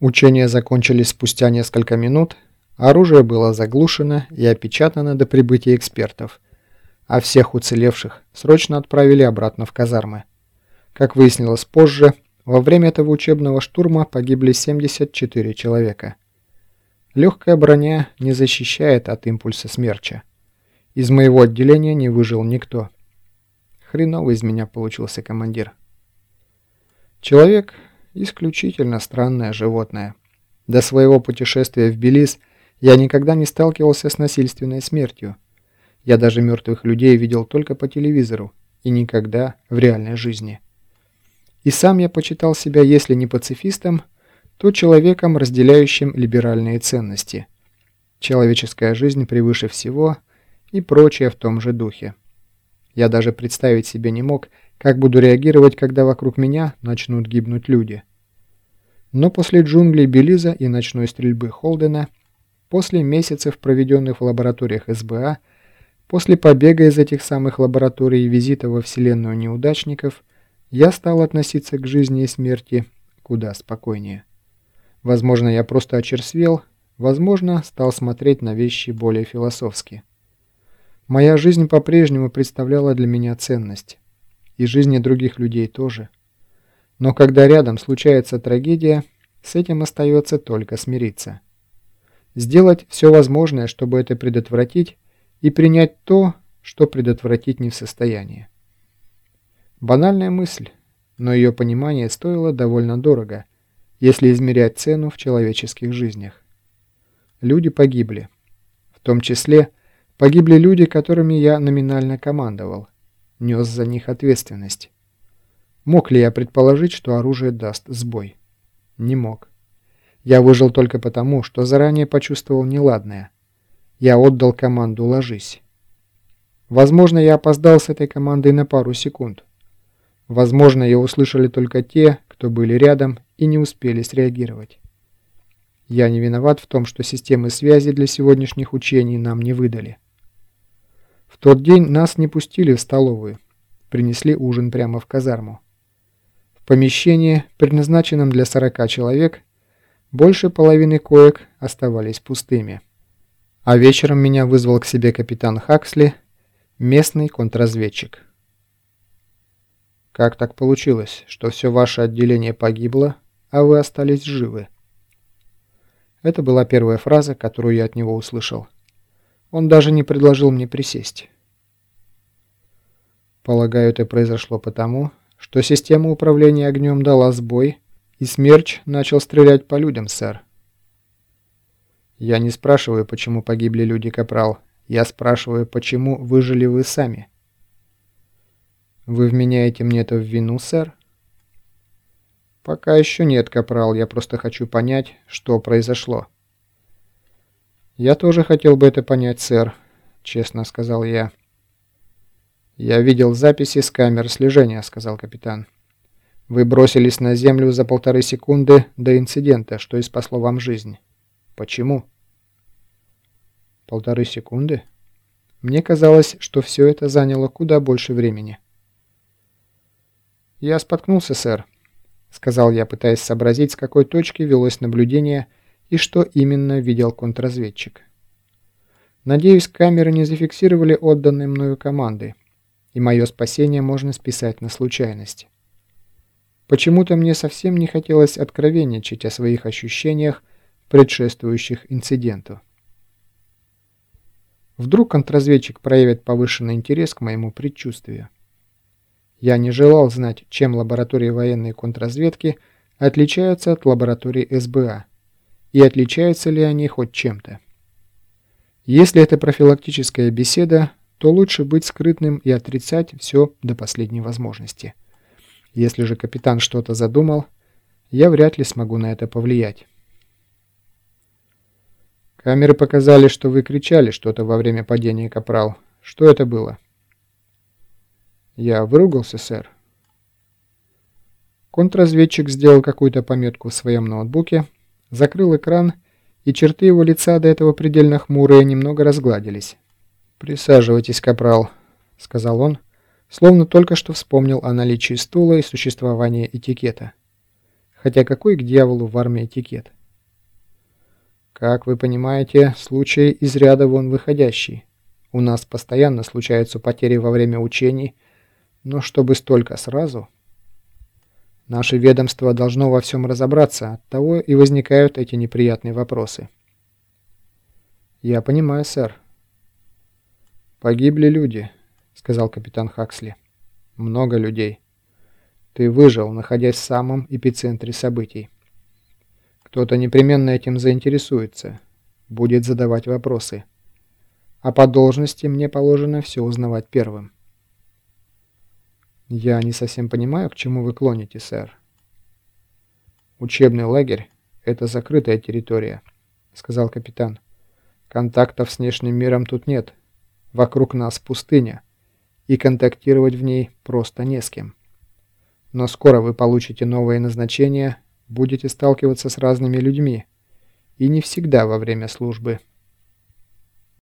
Учения закончились спустя несколько минут, оружие было заглушено и опечатано до прибытия экспертов, а всех уцелевших срочно отправили обратно в казармы. Как выяснилось позже, во время этого учебного штурма погибли 74 человека. Легкая броня не защищает от импульса смерча. Из моего отделения не выжил никто. Хреновый из меня получился командир. Человек исключительно странное животное. До своего путешествия в Белиз я никогда не сталкивался с насильственной смертью. Я даже мертвых людей видел только по телевизору и никогда в реальной жизни. И сам я почитал себя, если не пацифистом, то человеком, разделяющим либеральные ценности. Человеческая жизнь превыше всего и прочее в том же духе. Я даже представить себе не мог, как буду реагировать, когда вокруг меня начнут гибнуть люди? Но после джунглей Белиза и ночной стрельбы Холдена, после месяцев, проведенных в лабораториях СБА, после побега из этих самых лабораторий и визита во Вселенную неудачников, я стал относиться к жизни и смерти куда спокойнее. Возможно, я просто очерствел, возможно, стал смотреть на вещи более философски. Моя жизнь по-прежнему представляла для меня ценность и жизни других людей тоже. Но когда рядом случается трагедия, с этим остается только смириться. Сделать все возможное, чтобы это предотвратить, и принять то, что предотвратить не в состоянии. Банальная мысль, но ее понимание стоило довольно дорого, если измерять цену в человеческих жизнях. Люди погибли. В том числе погибли люди, которыми я номинально командовал – нес за них ответственность. Мог ли я предположить, что оружие даст сбой? Не мог. Я выжил только потому, что заранее почувствовал неладное. Я отдал команду «ложись». Возможно, я опоздал с этой командой на пару секунд. Возможно, ее услышали только те, кто были рядом и не успели среагировать. Я не виноват в том, что системы связи для сегодняшних учений нам не выдали тот день нас не пустили в столовую. Принесли ужин прямо в казарму. В помещении, предназначенном для 40 человек, больше половины коек оставались пустыми. А вечером меня вызвал к себе капитан Хаксли, местный контрразведчик. «Как так получилось, что все ваше отделение погибло, а вы остались живы?» Это была первая фраза, которую я от него услышал. Он даже не предложил мне присесть. Полагаю, это произошло потому, что система управления огнем дала сбой, и Смерч начал стрелять по людям, сэр. Я не спрашиваю, почему погибли люди, Капрал. Я спрашиваю, почему выжили вы сами. Вы вменяете мне это в вину, сэр? Пока еще нет, Капрал. Я просто хочу понять, что произошло. Я тоже хотел бы это понять, сэр, честно сказал я. «Я видел записи с камер слежения», — сказал капитан. «Вы бросились на землю за полторы секунды до инцидента, что и спасло вам жизнь. Почему?» «Полторы секунды?» Мне казалось, что все это заняло куда больше времени. «Я споткнулся, сэр», — сказал я, пытаясь сообразить, с какой точки велось наблюдение и что именно видел контрразведчик. Надеюсь, камеры не зафиксировали отданные мною команды, и мое спасение можно списать на случайность. Почему-то мне совсем не хотелось откровенничать о своих ощущениях, предшествующих инциденту. Вдруг контрразведчик проявит повышенный интерес к моему предчувствию. Я не желал знать, чем лаборатории военной контрразведки отличаются от лабораторий СБА, и отличаются ли они хоть чем-то. Если это профилактическая беседа, то лучше быть скрытным и отрицать все до последней возможности. Если же капитан что-то задумал, я вряд ли смогу на это повлиять. Камеры показали, что вы кричали что-то во время падения, Капрал. Что это было? Я выругался, сэр. Контрразведчик сделал какую-то пометку в своем ноутбуке, закрыл экран, и черты его лица до этого предельно хмурые немного разгладились. «Присаживайтесь, капрал», — сказал он, словно только что вспомнил о наличии стула и существовании этикета. Хотя какой к дьяволу в армии этикет? Как вы понимаете, случай из ряда вон выходящий. У нас постоянно случаются потери во время учений, но чтобы столько сразу... Наше ведомство должно во всем разобраться, оттого и возникают эти неприятные вопросы. «Я понимаю, сэр». «Погибли люди», — сказал капитан Хаксли. «Много людей. Ты выжил, находясь в самом эпицентре событий. Кто-то непременно этим заинтересуется, будет задавать вопросы. А по должности мне положено все узнавать первым». «Я не совсем понимаю, к чему вы клоните, сэр». «Учебный лагерь — это закрытая территория», — сказал капитан. «Контактов с внешним миром тут нет. Вокруг нас пустыня, и контактировать в ней просто не с кем. Но скоро вы получите новое назначение, будете сталкиваться с разными людьми, и не всегда во время службы».